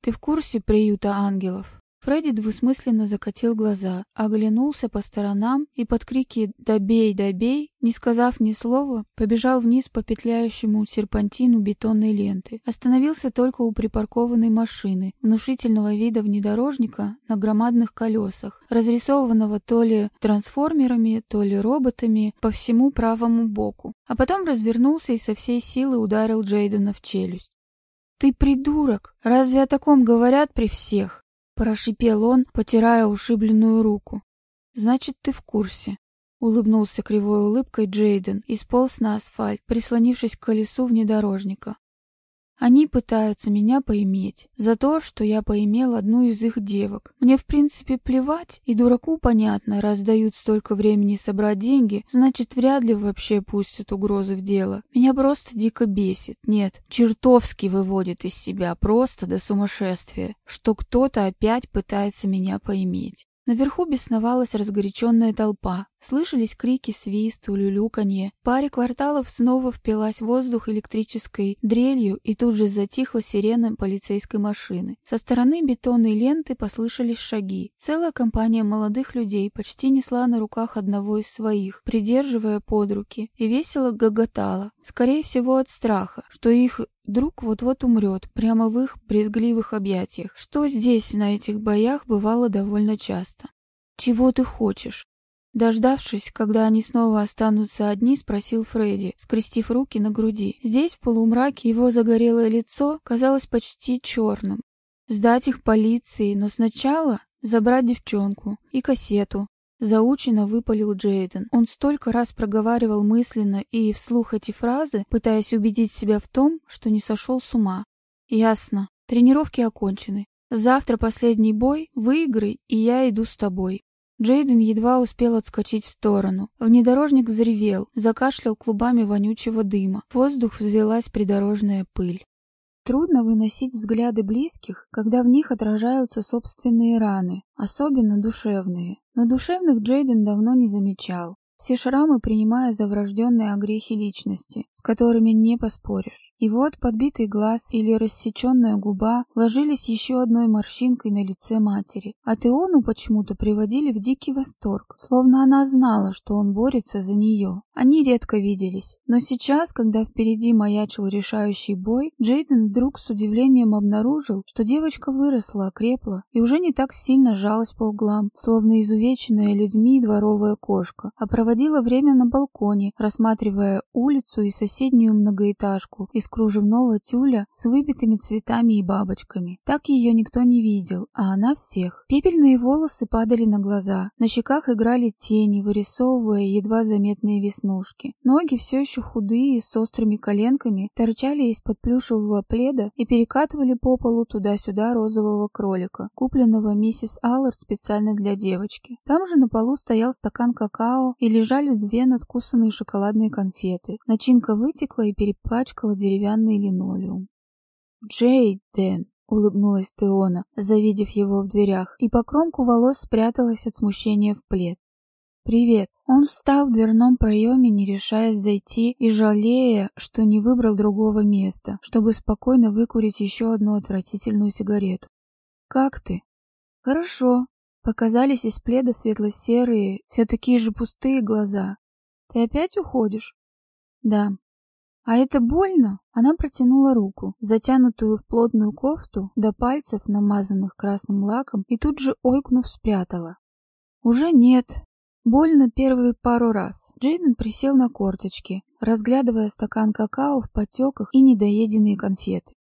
Ты в курсе приюта ангелов?» Фредди двусмысленно закатил глаза, оглянулся по сторонам и под крики «Добей, добей!», не сказав ни слова, побежал вниз по петляющему серпантину бетонной ленты. Остановился только у припаркованной машины, внушительного вида внедорожника на громадных колесах, разрисованного то ли трансформерами, то ли роботами по всему правому боку. А потом развернулся и со всей силы ударил Джейдена в челюсть. «Ты придурок! Разве о таком говорят при всех?» Прошипел он, потирая ушибленную руку. «Значит, ты в курсе». Улыбнулся кривой улыбкой Джейден и сполз на асфальт, прислонившись к колесу внедорожника. Они пытаются меня поиметь за то, что я поимел одну из их девок. Мне, в принципе, плевать, и дураку понятно, раз дают столько времени собрать деньги, значит, вряд ли вообще пустят угрозы в дело. Меня просто дико бесит. Нет, чертовски выводит из себя просто до сумасшествия, что кто-то опять пытается меня поиметь. Наверху бесновалась разгоряченная толпа. Слышались крики, свист, улюлюканье. Паре кварталов снова впилась в воздух электрической дрелью, и тут же затихла сирена полицейской машины. Со стороны бетонной ленты послышались шаги. Целая компания молодых людей почти несла на руках одного из своих, придерживая под руки, и весело гоготала. Скорее всего от страха, что их Друг вот-вот умрет, прямо в их брезгливых объятиях, что здесь, на этих боях, бывало довольно часто. «Чего ты хочешь?» Дождавшись, когда они снова останутся одни, спросил Фредди, скрестив руки на груди. Здесь, в полумраке, его загорелое лицо казалось почти черным. Сдать их полиции, но сначала забрать девчонку и кассету, Заучено выпалил Джейден. Он столько раз проговаривал мысленно и вслух эти фразы, пытаясь убедить себя в том, что не сошел с ума. «Ясно», Тренировки окончены. Завтра последний бой, выиграй, и я иду с тобой. Джейден едва успел отскочить в сторону. Внедорожник взревел, закашлял клубами вонючего дыма. В воздух взвелась придорожная пыль. Трудно выносить взгляды близких, когда в них отражаются собственные раны, особенно душевные. Но душевных Джейден давно не замечал. Все шрамы принимая за врожденные огрехи личности, с которыми не поспоришь. И вот подбитый глаз или рассеченная губа ложились еще одной морщинкой на лице матери, а Теону почему-то приводили в дикий восторг, словно она знала, что он борется за нее. Они редко виделись, но сейчас, когда впереди маячил решающий бой, Джейден вдруг с удивлением обнаружил, что девочка выросла, окрепла и уже не так сильно жалась по углам, словно изувеченная людьми дворовая кошка, а проводила время на балконе, рассматривая улицу и соседнюю многоэтажку из кружевного тюля с выбитыми цветами и бабочками. Так ее никто не видел, а она всех. Пепельные волосы падали на глаза, на щеках играли тени, вырисовывая едва заметные веснушки. Ноги все еще худые, с острыми коленками, торчали из-под плюшевого пледа и перекатывали по полу туда-сюда розового кролика, купленного миссис Аллард специально для девочки. Там же на полу стоял стакан какао или лежали две надкусанные шоколадные конфеты. Начинка вытекла и перепачкала деревянный линолеум. «Джейден!» — улыбнулась Теона, завидев его в дверях, и по кромку волос спряталась от смущения в плед. «Привет!» Он встал в дверном проеме, не решаясь зайти и жалея, что не выбрал другого места, чтобы спокойно выкурить еще одну отвратительную сигарету. «Как ты?» «Хорошо. Показались из пледа светло-серые, все такие же пустые глаза. «Ты опять уходишь?» «Да». «А это больно?» Она протянула руку, затянутую в плотную кофту, до пальцев, намазанных красным лаком, и тут же, ойкнув, спрятала. «Уже нет. Больно первые пару раз». Джейден присел на корточки, разглядывая стакан какао в потеках и недоеденные конфеты.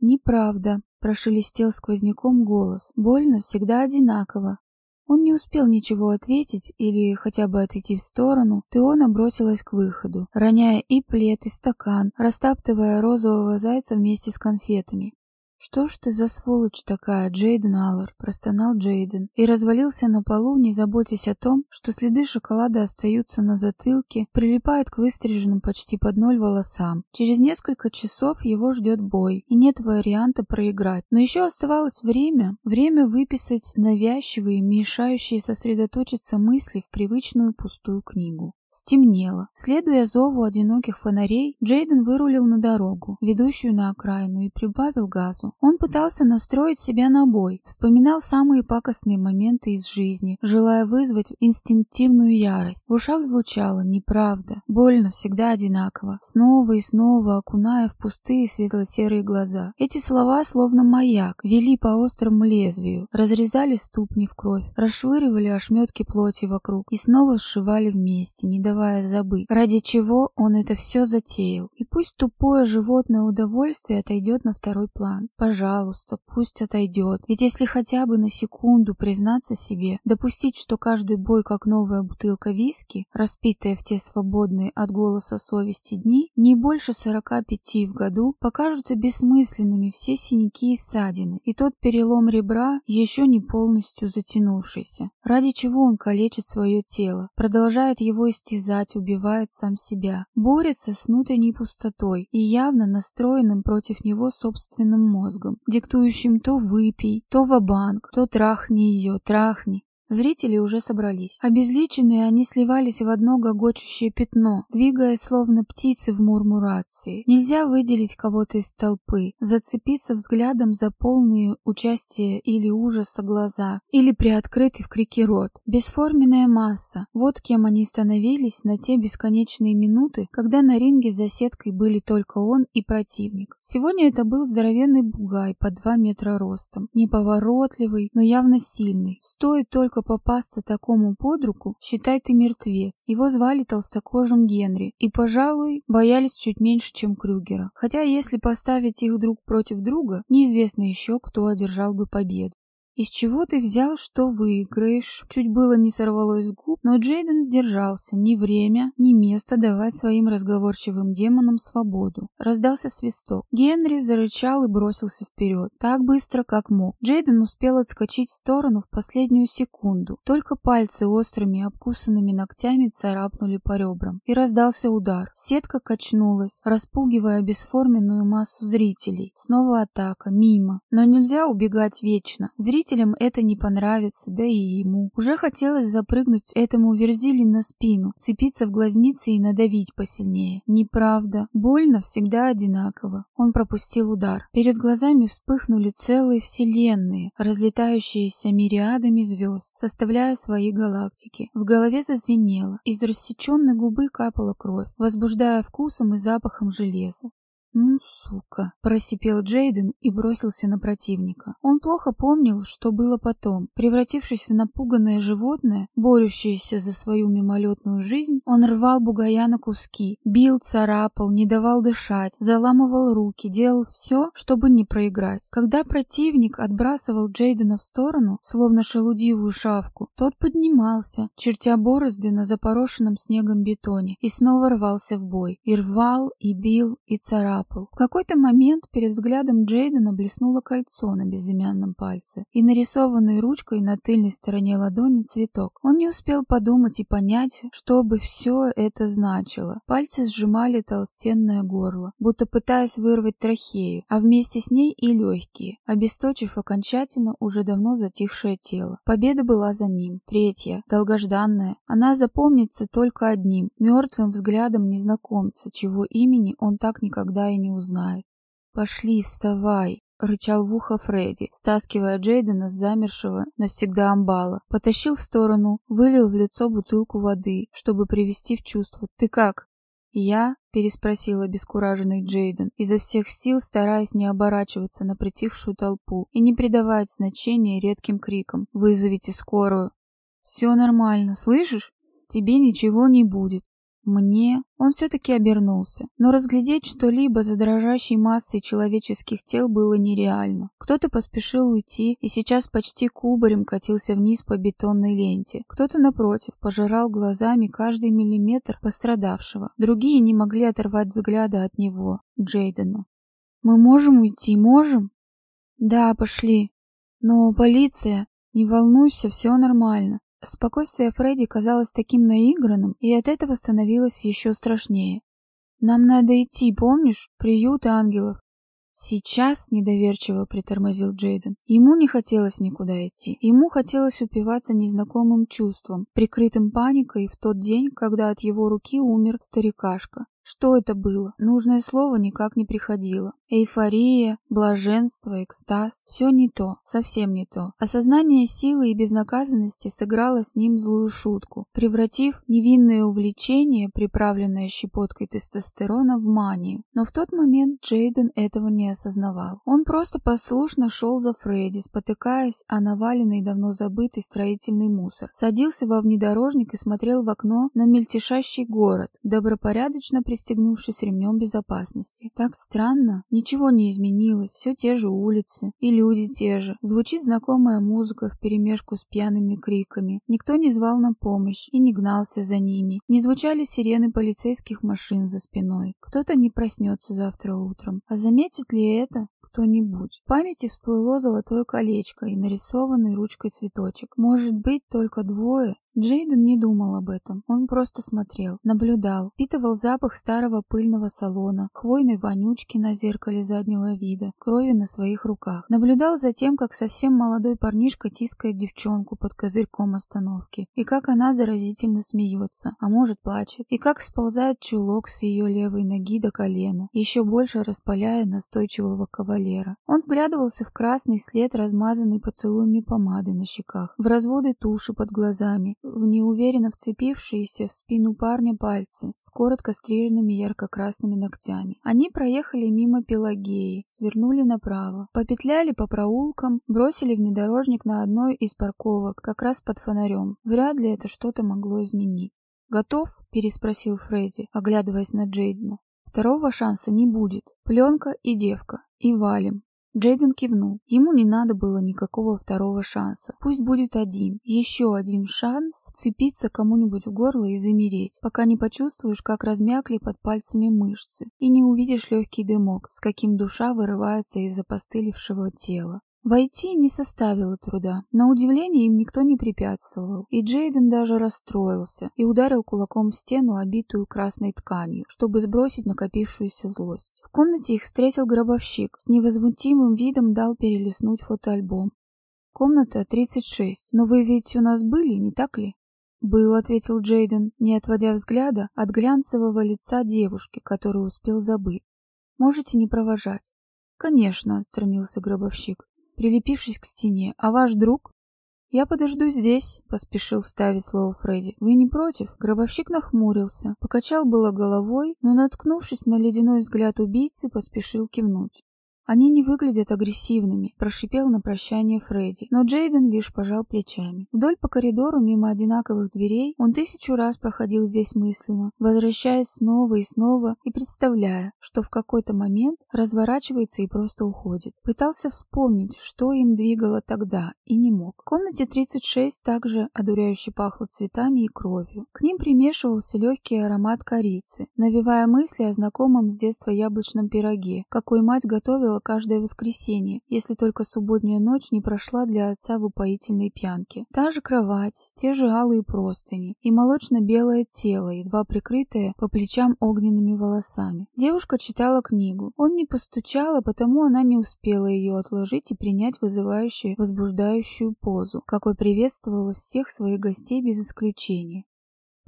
«Неправда», — прошелестел сквозняком голос. «Больно всегда одинаково. Он не успел ничего ответить или хотя бы отойти в сторону, Теона бросилась к выходу, роняя и плед, и стакан, растаптывая розового зайца вместе с конфетами. «Что ж ты за сволочь такая, Джейден Аллард?» – простонал Джейден и развалился на полу, не заботясь о том, что следы шоколада остаются на затылке, прилипают к выстриженным почти под ноль волосам. Через несколько часов его ждет бой, и нет варианта проиграть. Но еще оставалось время, время выписать навязчивые, мешающие сосредоточиться мысли в привычную пустую книгу. Стемнело. Следуя зову одиноких фонарей, Джейден вырулил на дорогу, ведущую на окраину, и прибавил газу. Он пытался настроить себя на бой, вспоминал самые пакостные моменты из жизни, желая вызвать инстинктивную ярость. В ушах звучало «неправда», больно всегда одинаково, снова и снова окуная в пустые светло-серые глаза. Эти слова, словно маяк, вели по острому лезвию, разрезали ступни в кровь, расшвыривали ошметки плоти вокруг и снова сшивали вместе, не давая забыть, ради чего он это все затеял. И пусть тупое животное удовольствие отойдет на второй план. Пожалуйста, пусть отойдет. Ведь если хотя бы на секунду признаться себе, допустить, что каждый бой как новая бутылка виски, распитая в те свободные от голоса совести дни, не больше 45 в году, покажутся бессмысленными все синяки и ссадины, и тот перелом ребра, еще не полностью затянувшийся. Ради чего он калечит свое тело, продолжает его истязать истязать, убивает сам себя, борется с внутренней пустотой и явно настроенным против него собственным мозгом, диктующим то выпей, то ва-банк, то трахни ее, трахни, Зрители уже собрались. Обезличенные они сливались в одно гогочущее пятно, двигаясь словно птицы в мурмурации. Нельзя выделить кого-то из толпы, зацепиться взглядом за полные участия или ужаса глаза, или приоткрытый в крике рот. Бесформенная масса. Вот кем они становились на те бесконечные минуты, когда на ринге за сеткой были только он и противник. Сегодня это был здоровенный бугай по два метра ростом, неповоротливый, но явно сильный. Стоит только только попасться такому под руку, считай ты мертвец. Его звали толстокожим Генри, и, пожалуй, боялись чуть меньше, чем Крюгера. Хотя, если поставить их друг против друга, неизвестно еще, кто одержал бы победу. «Из чего ты взял, что выиграешь?» Чуть было не сорвалось с губ, но Джейден сдержался. Ни время, ни место давать своим разговорчивым демонам свободу. Раздался свисток. Генри зарычал и бросился вперед, так быстро, как мог. Джейден успел отскочить в сторону в последнюю секунду. Только пальцы острыми, обкусанными ногтями царапнули по ребрам. И раздался удар. Сетка качнулась, распугивая бесформенную массу зрителей. Снова атака, мимо. Но нельзя убегать вечно. Зрители Зрителям это не понравится, да и ему. Уже хотелось запрыгнуть этому верзили на спину, цепиться в глазницы и надавить посильнее. Неправда. Больно всегда одинаково. Он пропустил удар. Перед глазами вспыхнули целые вселенные, разлетающиеся мириадами звезд, составляя свои галактики. В голове зазвенело. Из рассеченной губы капала кровь, возбуждая вкусом и запахом железа. «Ну, сука!» — просипел Джейден и бросился на противника. Он плохо помнил, что было потом. Превратившись в напуганное животное, борющееся за свою мимолетную жизнь, он рвал бугая на куски, бил, царапал, не давал дышать, заламывал руки, делал все, чтобы не проиграть. Когда противник отбрасывал Джейдена в сторону, словно шелудивую шавку, тот поднимался, чертя борозды на запорошенном снегом бетоне, и снова рвался в бой. И рвал, и бил, и царапал пол. В какой-то момент перед взглядом Джейдена блеснуло кольцо на безымянном пальце и нарисованный ручкой на тыльной стороне ладони цветок. Он не успел подумать и понять, что бы все это значило. Пальцы сжимали толстенное горло, будто пытаясь вырвать трахею, а вместе с ней и легкие, обесточив окончательно уже давно затихшее тело. Победа была за ним. Третья, долгожданная. Она запомнится только одним, мертвым взглядом незнакомца, чего имени он так никогда и не узнает. «Пошли, вставай!» — рычал в ухо Фредди, стаскивая Джейдена с замершего навсегда амбала. Потащил в сторону, вылил в лицо бутылку воды, чтобы привести в чувство. «Ты как?» «Я?» — переспросил обескураженный Джейден, изо всех сил стараясь не оборачиваться на притихшую толпу и не придавать значения редким крикам. «Вызовите скорую!» «Все нормально, слышишь? Тебе ничего не будет. Мне он все-таки обернулся, но разглядеть что-либо за дрожащей массой человеческих тел было нереально. Кто-то поспешил уйти и сейчас почти кубарем катился вниз по бетонной ленте. Кто-то, напротив, пожирал глазами каждый миллиметр пострадавшего. Другие не могли оторвать взгляда от него, Джейдена. «Мы можем уйти, можем?» «Да, пошли. Но полиция...» «Не волнуйся, все нормально. Спокойствие Фредди казалось таким наигранным, и от этого становилось еще страшнее. «Нам надо идти, помнишь? Приют ангелов». «Сейчас?» — недоверчиво притормозил Джейден. Ему не хотелось никуда идти. Ему хотелось упиваться незнакомым чувством, прикрытым паникой в тот день, когда от его руки умер старикашка. Что это было? Нужное слово никак не приходило. Эйфория, блаженство, экстаз – все не то, совсем не то. Осознание силы и безнаказанности сыграло с ним злую шутку, превратив невинное увлечение, приправленное щепоткой тестостерона, в манию. Но в тот момент Джейден этого не осознавал. Он просто послушно шел за Фредди, спотыкаясь о наваленный давно забытый строительный мусор. Садился во внедорожник и смотрел в окно на мельтешащий город, добропорядочно пристегнувшись ремнем безопасности. Так странно, ничего не изменилось, все те же улицы, и люди те же. Звучит знакомая музыка вперемешку с пьяными криками. Никто не звал на помощь и не гнался за ними. Не звучали сирены полицейских машин за спиной. Кто-то не проснется завтра утром. А заметит ли это кто-нибудь. В памяти всплыло золотое колечко и нарисованный ручкой цветочек. Может быть, только двое, Джейден не думал об этом, он просто смотрел, наблюдал, впитывал запах старого пыльного салона, хвойной вонючки на зеркале заднего вида, крови на своих руках. Наблюдал за тем, как совсем молодой парнишка тискает девчонку под козырьком остановки, и как она заразительно смеется, а может плачет, и как сползает чулок с ее левой ноги до колена, еще больше распаляя настойчивого кавалера. Он вглядывался в красный след, размазанный поцелуями помады на щеках, в разводы туши под глазами, в неуверенно вцепившиеся в спину парня пальцы с коротко стриженными ярко-красными ногтями. Они проехали мимо Пелагеи, свернули направо, попетляли по проулкам, бросили внедорожник на одной из парковок, как раз под фонарем. Вряд ли это что-то могло изменить. «Готов?» — переспросил Фредди, оглядываясь на Джейдена. «Второго шанса не будет. Пленка и девка. И валим». Джейден кивнул. Ему не надо было никакого второго шанса. Пусть будет один, еще один шанс вцепиться кому-нибудь в горло и замереть, пока не почувствуешь, как размякли под пальцами мышцы, и не увидишь легкий дымок, с каким душа вырывается из опостылевшего тела. Войти не составило труда. На удивление им никто не препятствовал, и Джейден даже расстроился и ударил кулаком в стену, обитую красной тканью, чтобы сбросить накопившуюся злость. В комнате их встретил гробовщик, с невозмутимым видом дал перелистнуть фотоальбом. «Комната 36, но вы ведь у нас были, не так ли?» «Был», — ответил Джейден, не отводя взгляда от глянцевого лица девушки, которую успел забыть. «Можете не провожать». «Конечно», — отстранился гробовщик прилепившись к стене. «А ваш друг?» «Я подожду здесь», — поспешил вставить слово Фредди. «Вы не против?» Гробовщик нахмурился, покачал было головой, но, наткнувшись на ледяной взгляд убийцы, поспешил кивнуть. Они не выглядят агрессивными, прошипел на прощание Фредди, но Джейден лишь пожал плечами. Вдоль по коридору мимо одинаковых дверей он тысячу раз проходил здесь мысленно, возвращаясь снова и снова и представляя, что в какой-то момент разворачивается и просто уходит. Пытался вспомнить, что им двигало тогда, и не мог. В комнате 36 также одуряюще пахло цветами и кровью. К ним примешивался легкий аромат корицы, навевая мысли о знакомом с детства яблочном пироге, какой мать готовила плакала каждое воскресенье, если только субботняя ночь не прошла для отца в упоительной пьянке. Та же кровать, те же алые простыни и молочно-белое тело, едва прикрытое по плечам огненными волосами. Девушка читала книгу. Он не постучала, потому она не успела ее отложить и принять вызывающую, возбуждающую позу, какой приветствовала всех своих гостей без исключения.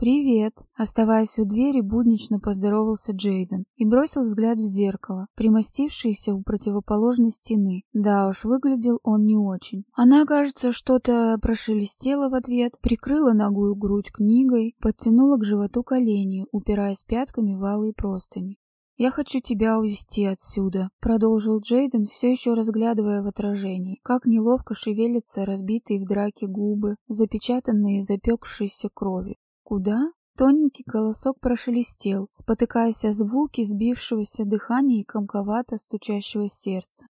«Привет!» Оставаясь у двери, буднично поздоровался Джейден и бросил взгляд в зеркало, примостившееся у противоположной стены. Да уж, выглядел он не очень. Она, кажется, что-то прошелестела в ответ, прикрыла ногую грудь книгой, подтянула к животу колени, упираясь пятками в алые простыни. «Я хочу тебя увести отсюда», — продолжил Джейден, все еще разглядывая в отражении, как неловко шевелятся разбитые в драке губы, запечатанные запекшейся кровью. «Куда?» Тоненький голосок прошелестел, спотыкаясь о звуки сбившегося дыхания и комковато стучащего сердца.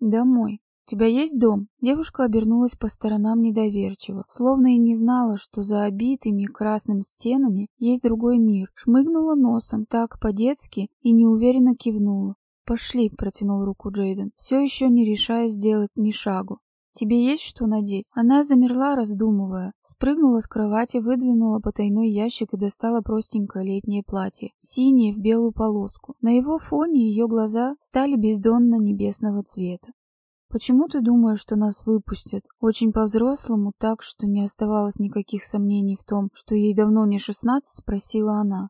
«Домой. У тебя есть дом?» Девушка обернулась по сторонам недоверчиво, словно и не знала, что за обитыми красными стенами есть другой мир. Шмыгнула носом так по-детски и неуверенно кивнула. «Пошли», — протянул руку Джейден, все еще не решая сделать ни шагу. «Тебе есть что надеть?» Она замерла, раздумывая. Спрыгнула с кровати, выдвинула потайной ящик и достала простенькое летнее платье, синее в белую полоску. На его фоне ее глаза стали бездонно-небесного цвета. «Почему ты думаешь, что нас выпустят?» Очень по-взрослому, так, что не оставалось никаких сомнений в том, что ей давно не шестнадцать, спросила она.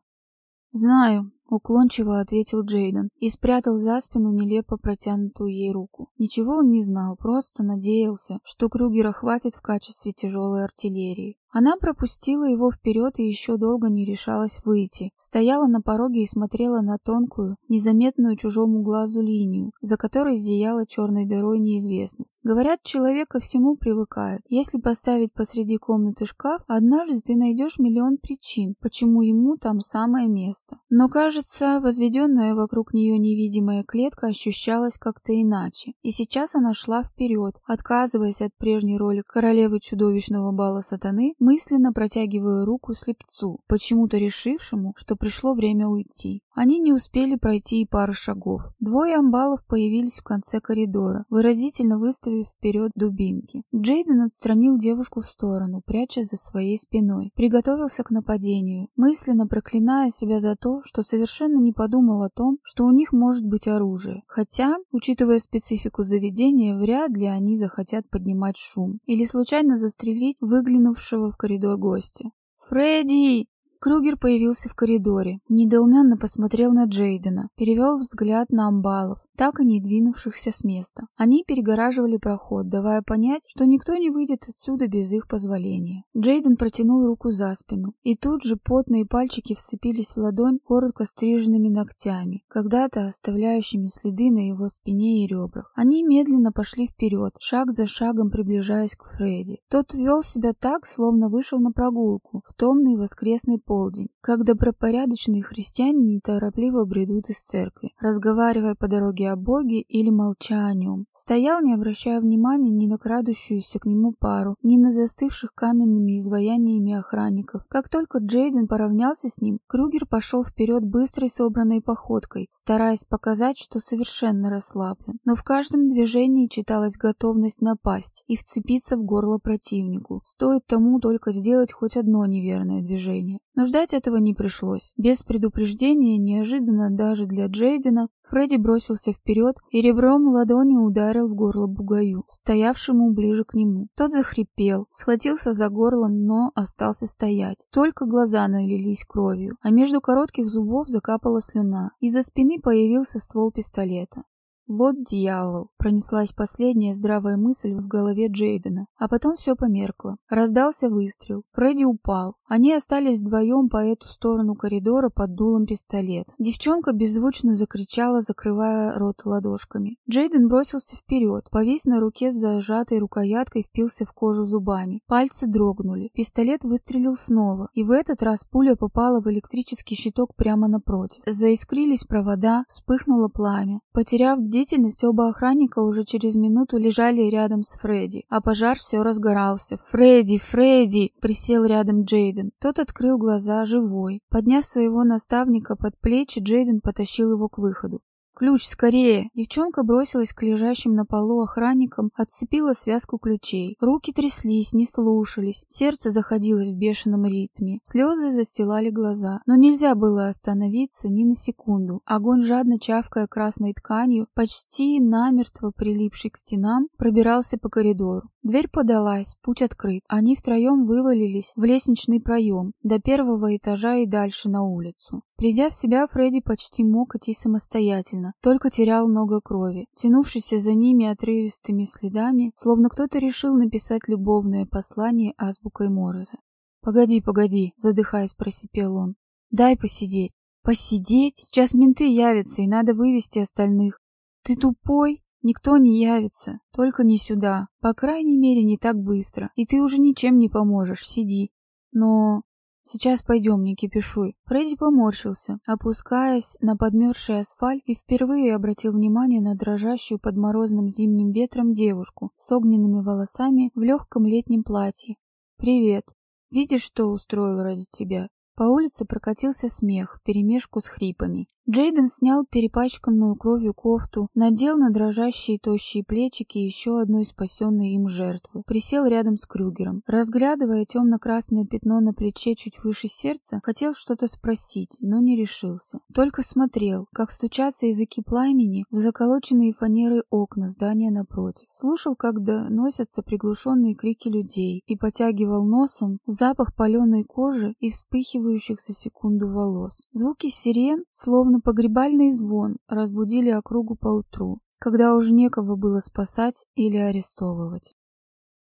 «Знаю», — уклончиво ответил Джейден и спрятал за спину нелепо протянутую ей руку. Ничего он не знал, просто надеялся, что Кругера хватит в качестве тяжелой артиллерии. Она пропустила его вперед и еще долго не решалась выйти. Стояла на пороге и смотрела на тонкую, незаметную чужому глазу линию, за которой зияла черной дырой неизвестность. Говорят, человек ко всему привыкает. Если поставить посреди комнаты шкаф, однажды ты найдешь миллион причин, почему ему там самое место. Но, кажется, возведенная вокруг нее невидимая клетка ощущалась как-то иначе. И сейчас она шла вперед, отказываясь от прежней роли королевы чудовищного бала сатаны, мысленно протягивая руку слепцу, почему-то решившему, что пришло время уйти. Они не успели пройти и пары шагов. Двое амбалов появились в конце коридора, выразительно выставив вперед дубинки. Джейден отстранил девушку в сторону, пряча за своей спиной. Приготовился к нападению, мысленно проклиная себя за то, что совершенно не подумал о том, что у них может быть оружие. Хотя, учитывая специфику заведения, вряд ли они захотят поднимать шум или случайно застрелить выглянувшего в коридор гостя. «Фредди!» Кругер появился в коридоре, недоуменно посмотрел на Джейдена, перевел взгляд на амбалов, так и не двинувшихся с места. Они перегораживали проход, давая понять, что никто не выйдет отсюда без их позволения. Джейден протянул руку за спину, и тут же потные пальчики вцепились в ладонь коротко стриженными ногтями, когда-то оставляющими следы на его спине и ребрах. Они медленно пошли вперед, шаг за шагом приближаясь к Фредди. Тот вел себя так, словно вышел на прогулку в томный воскресный полдень полдень, как добропорядочные христиане неторопливо бредут из церкви, разговаривая по дороге о Боге или молча о нем. Стоял, не обращая внимания ни на крадущуюся к нему пару, ни на застывших каменными изваяниями охранников. Как только Джейден поравнялся с ним, Крюгер пошел вперед быстрой собранной походкой, стараясь показать, что совершенно расслаблен. Но в каждом движении читалась готовность напасть и вцепиться в горло противнику. Стоит тому только сделать хоть одно неверное движение. Но ждать этого не пришлось. Без предупреждения, неожиданно даже для Джейдена, Фредди бросился вперед и ребром ладони ударил в горло бугаю, стоявшему ближе к нему. Тот захрипел, схватился за горло, но остался стоять. Только глаза налились кровью, а между коротких зубов закапала слюна. Из-за спины появился ствол пистолета. «Вот дьявол!» — пронеслась последняя здравая мысль в голове Джейдена, а потом все померкло. Раздался выстрел. Фредди упал. Они остались вдвоем по эту сторону коридора под дулом пистолета. Девчонка беззвучно закричала, закрывая рот ладошками. Джейден бросился вперед, повис на руке с зажатой рукояткой, впился в кожу зубами. Пальцы дрогнули. Пистолет выстрелил снова, и в этот раз пуля попала в электрический щиток прямо напротив. Заискрились провода, вспыхнуло пламя. Потеряв бдительность, оба охранника уже через минуту лежали рядом с Фредди, а пожар все разгорался. «Фредди! Фредди!» — присел рядом Джейден. Тот открыл глаза, живой. Подняв своего наставника под плечи, Джейден потащил его к выходу. «Ключ, скорее!» Девчонка бросилась к лежащим на полу охранникам, отцепила связку ключей. Руки тряслись, не слушались, сердце заходилось в бешеном ритме, слезы застилали глаза. Но нельзя было остановиться ни на секунду. Огонь, жадно чавкая красной тканью, почти намертво прилипший к стенам, пробирался по коридору. Дверь подалась, путь открыт. Они втроем вывалились в лестничный проем, до первого этажа и дальше на улицу. Придя в себя, Фредди почти мог идти самостоятельно, только терял много крови. Тянувшийся за ними отрывистыми следами, словно кто-то решил написать любовное послание азбукой Морзе. «Погоди, погоди», — задыхаясь, просипел он. «Дай посидеть». «Посидеть? Сейчас менты явятся, и надо вывести остальных». «Ты тупой?» Никто не явится, только не сюда. По крайней мере, не так быстро. И ты уже ничем не поможешь, сиди. Но... Сейчас пойдем, не кипишуй. Фредди поморщился, опускаясь на подмерзший асфальт и впервые обратил внимание на дрожащую под морозным зимним ветром девушку с огненными волосами в легком летнем платье. «Привет. Видишь, что устроил ради тебя?» По улице прокатился смех вперемешку с хрипами. Джейден снял перепачканную кровью кофту, надел на дрожащие тощие плечики еще одной спасенной им жертвы. Присел рядом с Крюгером. Разглядывая темно-красное пятно на плече чуть выше сердца, хотел что-то спросить, но не решился. Только смотрел, как стучатся языки пламени в заколоченные фанерой окна здания напротив. Слушал, как доносятся приглушенные крики людей и потягивал носом запах паленой кожи и вспыхивающих за секунду волос. Звуки сирен, словно Словно погребальный звон разбудили округу поутру, когда уже некого было спасать или арестовывать.